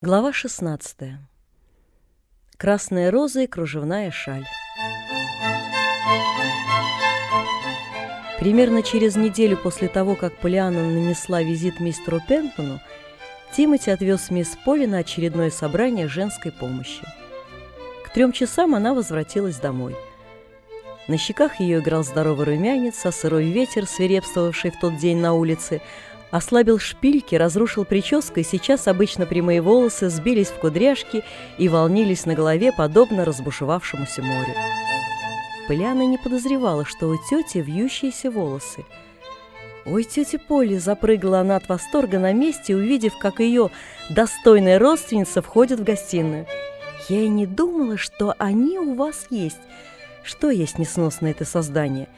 Глава 16. Красная роза и кружевная шаль. Примерно через неделю после того, как Полиана нанесла визит мистеру Пентону, Тимоти отвез мисс Поли на очередное собрание женской помощи. К трем часам она возвратилась домой. На щеках ее играл здоровый румянец, а сырой ветер, свирепствовавший в тот день на улице, ослабил шпильки, разрушил прическу, и сейчас обычно прямые волосы сбились в кудряшки и волнились на голове, подобно разбушевавшемуся морю. Поляна не подозревала, что у тети вьющиеся волосы. «Ой, тетя Поли!» – запрыгала она от восторга на месте, увидев, как ее достойная родственница входит в гостиную. «Я и не думала, что они у вас есть. Что есть несносное это создание?»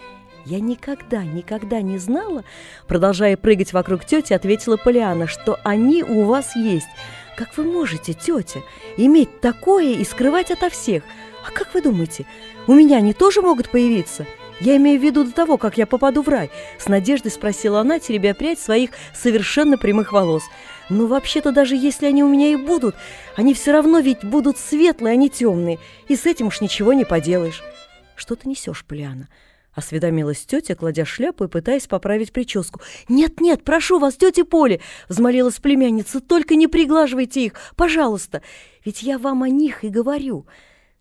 «Я никогда, никогда не знала», продолжая прыгать вокруг тети, ответила Полиана, «что они у вас есть. Как вы можете, тетя, иметь такое и скрывать ото всех? А как вы думаете, у меня они тоже могут появиться?» «Я имею в виду до того, как я попаду в рай», — с надеждой спросила она, теребя прядь своих совершенно прямых волос. «Но вообще-то даже если они у меня и будут, они все равно ведь будут светлые, а не темные, и с этим уж ничего не поделаешь». «Что ты несешь, Полиана?» — осведомилась тетя, кладя шляпу и пытаясь поправить прическу. «Нет-нет, прошу вас, тетя Поли!» — взмолилась племянница. «Только не приглаживайте их, пожалуйста! Ведь я вам о них и говорю.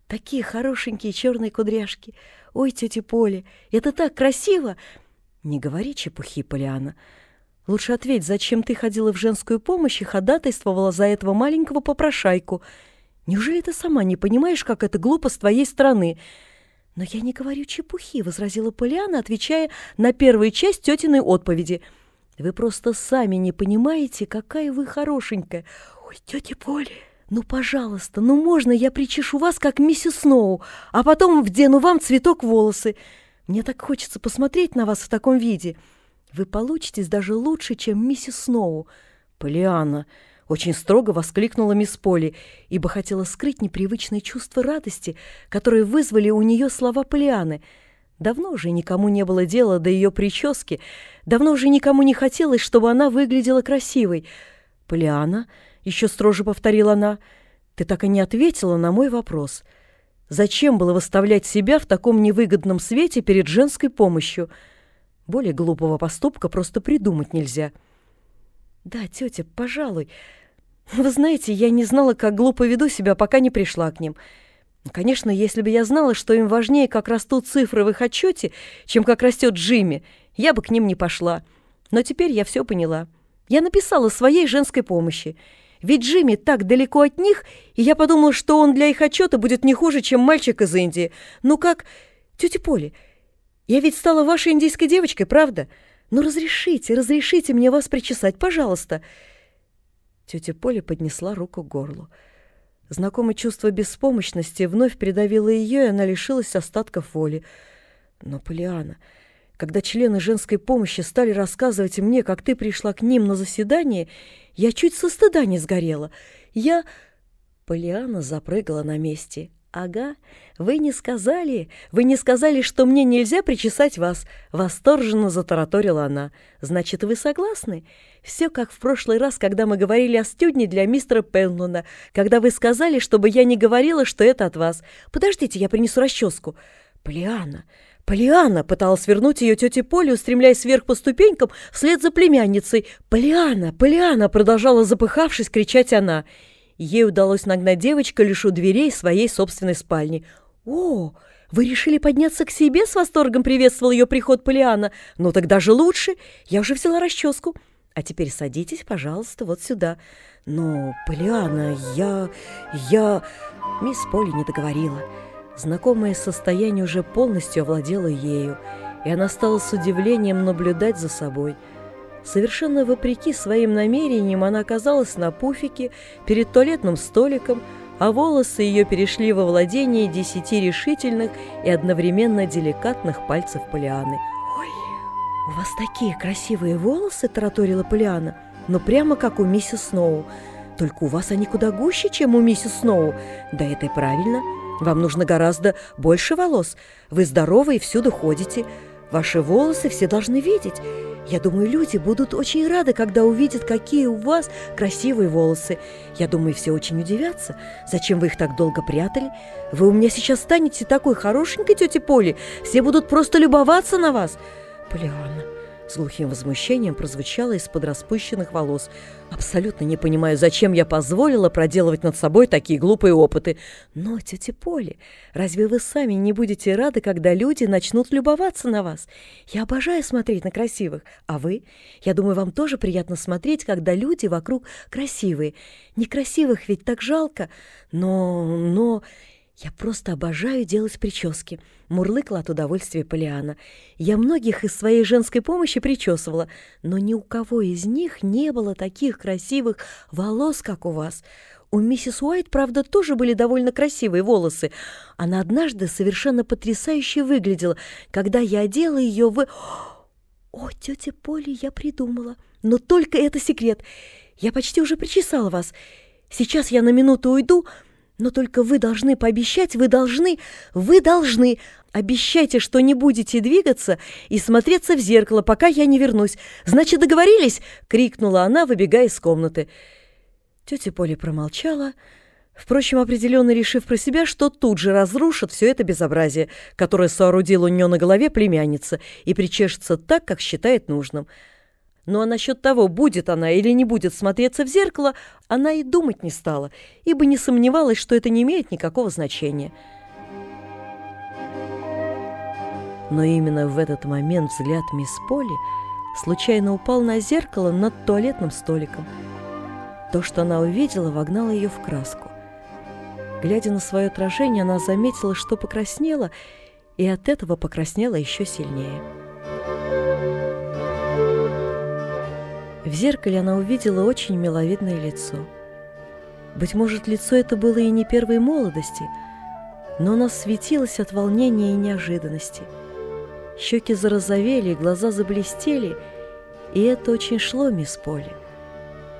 Такие хорошенькие черные кудряшки. Ой, тетя Поли, это так красиво!» «Не говори чепухи, Полиана. Лучше ответь, зачем ты ходила в женскую помощь и ходатайствовала за этого маленького попрошайку? Неужели ты сама не понимаешь, как это глупо с твоей стороны?» «Но я не говорю чепухи», — возразила Полиана, отвечая на первую часть тетиной отповеди. «Вы просто сами не понимаете, какая вы хорошенькая. Ой, тетя Поли, ну, пожалуйста, ну можно я причешу вас, как миссис Сноу, а потом вдену вам цветок волосы? Мне так хочется посмотреть на вас в таком виде. Вы получитесь даже лучше, чем миссис Сноу». «Полиана», очень строго воскликнула мисс Поли, ибо хотела скрыть непривычное чувство радости, которое вызвали у нее слова Полианы. Давно уже никому не было дела до ее прически, давно уже никому не хотелось, чтобы она выглядела красивой. «Полиана», — еще строже повторила она, — «ты так и не ответила на мой вопрос. Зачем было выставлять себя в таком невыгодном свете перед женской помощью? Более глупого поступка просто придумать нельзя». «Да, тетя, пожалуй», вы знаете, я не знала, как глупо веду себя, пока не пришла к ним. Конечно, если бы я знала, что им важнее, как растут цифры в их отчете, чем как растет Джимми, я бы к ним не пошла. Но теперь я все поняла. Я написала своей женской помощи. Ведь Джимми так далеко от них, и я подумала, что он для их отчета будет не хуже, чем мальчик из Индии. Ну как, тетя Поли, я ведь стала вашей индийской девочкой, правда? Ну разрешите, разрешите мне вас причесать, пожалуйста». Тетя Поля поднесла руку к горлу. Знакомое чувство беспомощности вновь придавило ее, и она лишилась остатков воли. Но, Полиана, когда члены женской помощи стали рассказывать мне, как ты пришла к ним на заседание, я чуть со стыда не сгорела. Я... Полиана запрыгала на месте. «Ага, вы не сказали, вы не сказали, что мне нельзя причесать вас», — восторженно затараторила она. «Значит, вы согласны? Все как в прошлый раз, когда мы говорили о стюдне для мистера Пенлона, когда вы сказали, чтобы я не говорила, что это от вас. Подождите, я принесу расческу». «Полиана, Полиана!» — пыталась вернуть ее тетя Поля, устремляясь вверх по ступенькам вслед за племянницей. «Полиана, Полиана!» — продолжала запыхавшись кричать она. Ей удалось нагнать девочку лишь у дверей своей собственной спальни. «О, вы решили подняться к себе?» — с восторгом приветствовал ее приход Полиана. «Ну, тогда же лучше. Я уже взяла расческу. А теперь садитесь, пожалуйста, вот сюда». «Но, Полиана, я... я...» Мисс Поли не договорила. Знакомое состояние уже полностью овладело ею, и она стала с удивлением наблюдать за собой — Совершенно вопреки своим намерениям она оказалась на пуфике перед туалетным столиком, а волосы ее перешли во владение десяти решительных и одновременно деликатных пальцев Полианы. «Ой, у вас такие красивые волосы!» – тараторила Полиана. «Ну, прямо как у миссис Сноу. Только у вас они куда гуще, чем у миссис Сноу. Да это и правильно. Вам нужно гораздо больше волос. Вы здоровы и всюду ходите. Ваши волосы все должны видеть. Я думаю, люди будут очень рады, когда увидят, какие у вас красивые волосы. Я думаю, все очень удивятся. Зачем вы их так долго прятали? Вы у меня сейчас станете такой хорошенькой, тетя Поли. Все будут просто любоваться на вас. Полианна, с глухим возмущением прозвучало из-под распущенных волос. «Абсолютно не понимаю, зачем я позволила проделывать над собой такие глупые опыты. Но, тетя Поли, разве вы сами не будете рады, когда люди начнут любоваться на вас? Я обожаю смотреть на красивых. А вы? Я думаю, вам тоже приятно смотреть, когда люди вокруг красивые. Некрасивых ведь так жалко. Но... но... «Я просто обожаю делать прически», — мурлыкла от удовольствия Полиана. «Я многих из своей женской помощи причесывала, но ни у кого из них не было таких красивых волос, как у вас. У миссис Уайт, правда, тоже были довольно красивые волосы. Она однажды совершенно потрясающе выглядела, когда я одела ее в... О, тетя Поли, я придумала. Но только это секрет. Я почти уже причесала вас. Сейчас я на минуту уйду, — но только вы должны пообещать, вы должны, вы должны. Обещайте, что не будете двигаться и смотреться в зеркало, пока я не вернусь. Значит, договорились?» — крикнула она, выбегая из комнаты. Тетя Поля промолчала, впрочем, определенно решив про себя, что тут же разрушит все это безобразие, которое соорудила у нее на голове племянница, и причешется так, как считает нужным. Ну а насчет того, будет она или не будет смотреться в зеркало, она и думать не стала, ибо не сомневалась, что это не имеет никакого значения. Но именно в этот момент взгляд мисс Поли случайно упал на зеркало над туалетным столиком. То, что она увидела, вогнало ее в краску. Глядя на свое отражение, она заметила, что покраснела, и от этого покраснела еще сильнее. В зеркале она увидела очень миловидное лицо. Быть может, лицо это было и не первой молодости, но оно светилось от волнения и неожиданности. Щеки зарозовели, глаза заблестели, и это очень шло мисс Поли.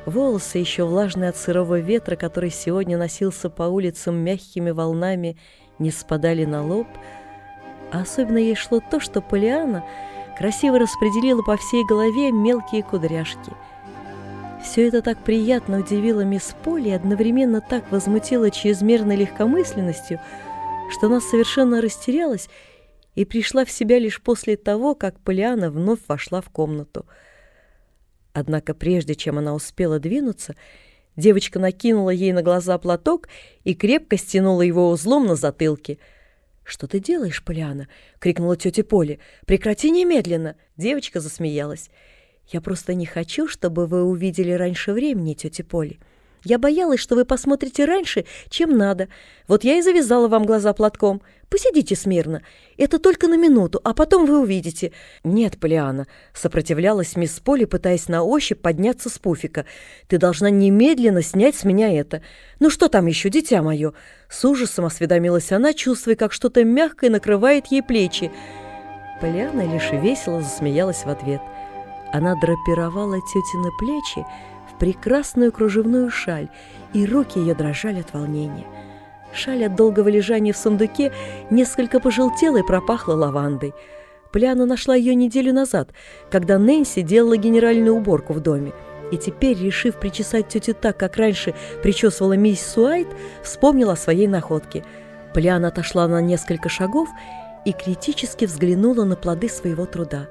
Волосы, еще влажные от сырого ветра, который сегодня носился по улицам мягкими волнами, не спадали на лоб, а особенно ей шло то, что Полиана — красиво распределила по всей голове мелкие кудряшки. Все это так приятно удивило мисс Поли и одновременно так возмутило чрезмерной легкомысленностью, что она совершенно растерялась и пришла в себя лишь после того, как Полиана вновь вошла в комнату. Однако прежде чем она успела двинуться, девочка накинула ей на глаза платок и крепко стянула его узлом на затылке — «Что ты делаешь, Полиана?» — крикнула тетя Поли. «Прекрати немедленно!» Девочка засмеялась. «Я просто не хочу, чтобы вы увидели раньше времени, тетя Поли. Я боялась, что вы посмотрите раньше, чем надо. Вот я и завязала вам глаза платком. Посидите смирно. Это только на минуту, а потом вы увидите». «Нет, Полиана», — сопротивлялась мисс Поли, пытаясь на ощупь подняться с пуфика. «Ты должна немедленно снять с меня это. Ну что там еще, дитя мое?» С ужасом осведомилась она, чувствуя, как что-то мягкое накрывает ей плечи. Полиана лишь весело засмеялась в ответ. Она драпировала тетины плечи, прекрасную кружевную шаль, и руки ее дрожали от волнения. Шаль от долгого лежания в сундуке несколько пожелтела и пропахла лавандой. Пляна нашла ее неделю назад, когда Нэнси делала генеральную уборку в доме. И теперь, решив причесать тетю так, как раньше причесывала мисс Суайт, вспомнила о своей находке. Пляна отошла на несколько шагов и критически взглянула на плоды своего труда.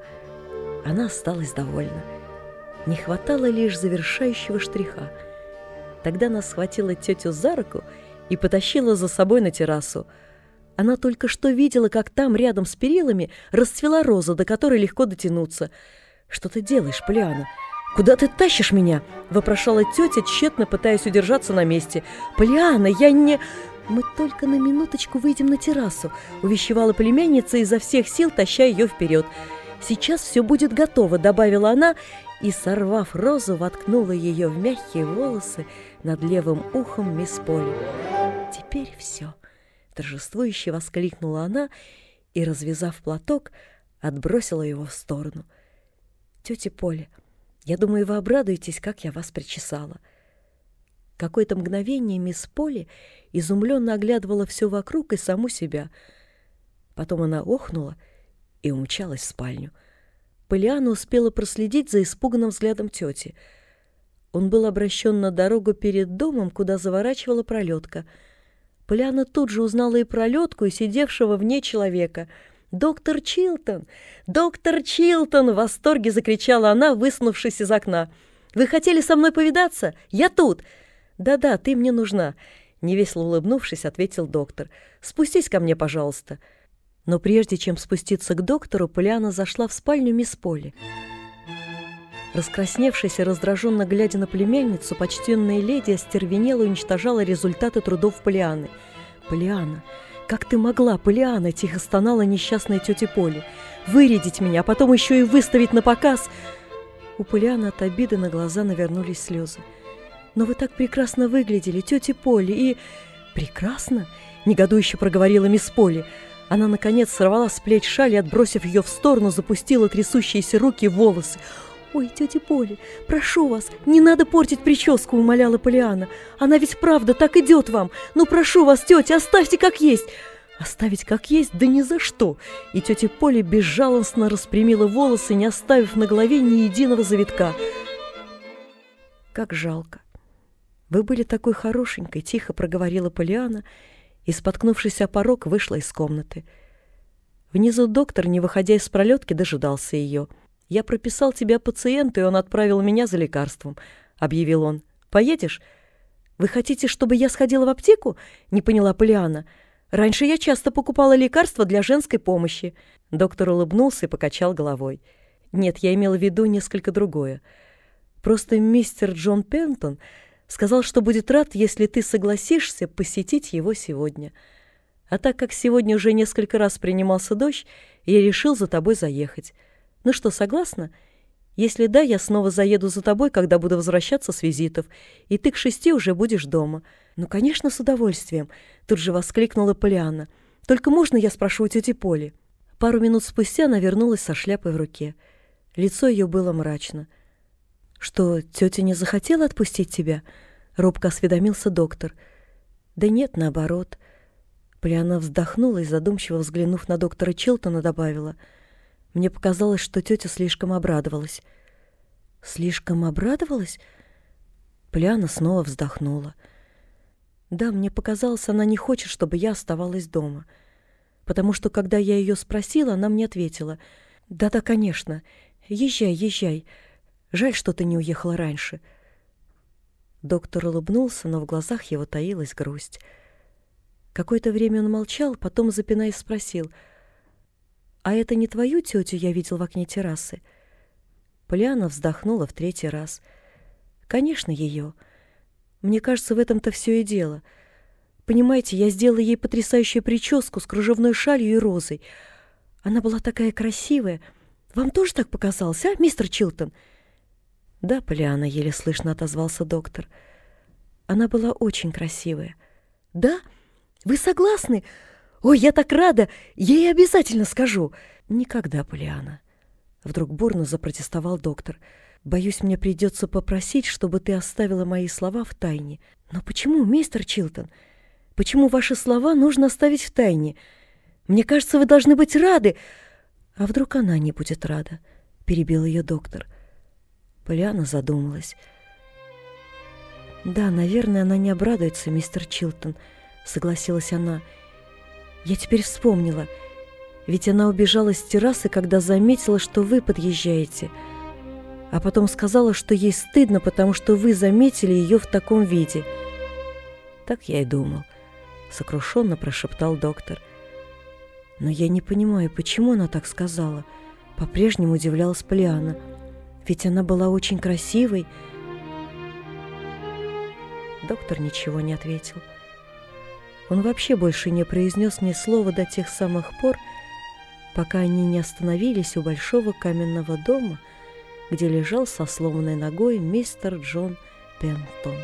Она осталась довольна. Не хватало лишь завершающего штриха. Тогда она схватила тетю за руку и потащила за собой на террасу. Она только что видела, как там, рядом с перилами, расцвела роза, до которой легко дотянуться. «Что ты делаешь, Полиана? Куда ты тащишь меня?» — вопрошала тетя, тщетно пытаясь удержаться на месте. «Полиана, я не...» «Мы только на минуточку выйдем на террасу», — увещевала племянница изо всех сил, таща ее вперед. «Сейчас все будет готово», — добавила она и, сорвав розу, воткнула ее в мягкие волосы над левым ухом мисс Поли. «Теперь все!» — торжествующе воскликнула она и, развязав платок, отбросила его в сторону. «Тетя Поля, я думаю, вы обрадуетесь, как я вас причесала». Какое-то мгновение мисс Поли изумленно оглядывала все вокруг и саму себя. Потом она охнула и умчалась в спальню. Полиана успела проследить за испуганным взглядом тети. Он был обращен на дорогу перед домом, куда заворачивала пролетка. Полиана тут же узнала и пролетку, и сидевшего в ней человека. «Доктор Чилтон! Доктор Чилтон!» — в восторге закричала она, высунувшись из окна. «Вы хотели со мной повидаться? Я тут!» «Да-да, ты мне нужна!» Невесело улыбнувшись, ответил доктор. «Спустись ко мне, пожалуйста». Но прежде чем спуститься к доктору, Полиана зашла в спальню мисс Полли. Раскрасневшись и раздраженно глядя на племянницу, почтенная леди остервенела уничтожала результаты трудов Полианы. «Полиана, как ты могла, Полиана?» – тихо стонала несчастная тетя Поли. «Вырядить меня, а потом еще и выставить на показ!» У Полианы от обиды на глаза навернулись слезы. «Но вы так прекрасно выглядели, тетя Поли, и...» «Прекрасно?» – негодующе проговорила мисс Поли. Она, наконец, сорвала с плеч шаль и, отбросив ее в сторону, запустила трясущиеся руки в волосы. «Ой, тетя Поли, прошу вас, не надо портить прическу», — умоляла Полиана. «Она ведь правда так идет вам. Ну, прошу вас, тетя, оставьте как есть». Оставить как есть? Да ни за что! И тетя Поля безжалостно распрямила волосы, не оставив на голове ни единого завитка. Как жалко. Вы были такой хорошенькой, тихо проговорила Полиана и, споткнувшись о порог, вышла из комнаты. Внизу доктор, не выходя из пролетки, дожидался ее. «Я прописал тебя пациенту, и он отправил меня за лекарством», — объявил он. «Поедешь?» «Вы хотите, чтобы я сходила в аптеку?» — не поняла Полиана. «Раньше я часто покупала лекарства для женской помощи». Доктор улыбнулся и покачал головой. «Нет, я имела в виду несколько другое. Просто мистер Джон Пентон Сказал, что будет рад, если ты согласишься посетить его сегодня. А так как сегодня уже несколько раз принимался дождь, я решил за тобой заехать. Ну что, согласна? Если да, я снова заеду за тобой, когда буду возвращаться с визитов, и ты к шести уже будешь дома. Ну, конечно, с удовольствием, тут же воскликнула Полианна. Только можно я спрошу у тети Поли? Пару минут спустя она вернулась со шляпой в руке. Лицо ее было мрачно. — «Что, тетя не захотела отпустить тебя?» — робко осведомился доктор. «Да нет, наоборот». Полиана вздохнула и, задумчиво взглянув на доктора Чилтона, добавила. «Мне показалось, что тетя слишком обрадовалась». «Слишком обрадовалась?» Полиана снова вздохнула. «Да, мне показалось, она не хочет, чтобы я оставалась дома. Потому что, когда я ее спросила, она мне ответила. «Да-да, конечно. Езжай, езжай. Жаль, что ты не уехала раньше». Доктор улыбнулся, но в глазах его таилась грусть. Какое-то время он молчал, потом, запинаясь, спросил, «А это не твою тетю я видел в окне террасы?» Полиана вздохнула в третий раз. «Конечно, ее. Мне кажется, в этом-то все и дело. Понимаете, я сделала ей потрясающую прическу с кружевной шалью и розой. Она была такая красивая. Вам тоже так показалось, а, мистер Чилтон?» «Да, Полиана», — еле слышно отозвался доктор. «Она была очень красивая». «Да? Вы согласны? Ой, я так рада! Я ей обязательно скажу!» «Никогда, Полиана!» Вдруг бурно запротестовал доктор. «Боюсь, мне придется попросить, чтобы ты оставила мои слова в тайне». «Но почему, мистер Чилтон? Почему ваши слова нужно оставить в тайне? Мне кажется, вы должны быть рады!» «А вдруг она не будет рада?» — перебил ее доктор. — Полиана задумалась. «Да, наверное, она не обрадуется, мистер Чилтон», — согласилась она. «Я теперь вспомнила. Ведь она убежала с террасы, когда заметила, что вы подъезжаете. А потом сказала, что ей стыдно, потому что вы заметили ее в таком виде». «Так я и думал», — сокрушенно прошептал доктор. «Но я не понимаю, почему она так сказала?» По-прежнему удивлялась Полиана. «Полиана». Ведь она была очень красивой. Доктор ничего не ответил. Он вообще больше не произнес ни слова до тех самых пор, пока они не остановились у большого каменного дома, где лежал со сломанной ногой мистер Джон Пентон.